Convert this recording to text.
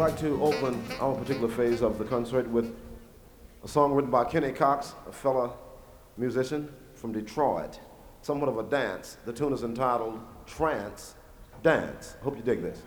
like to open our particular phase of the concert with a song written by Kenny Cox, a fellow musician from Detroit, somewhat of a dance. The tune is entitled Trance Dance. Hope you dig this.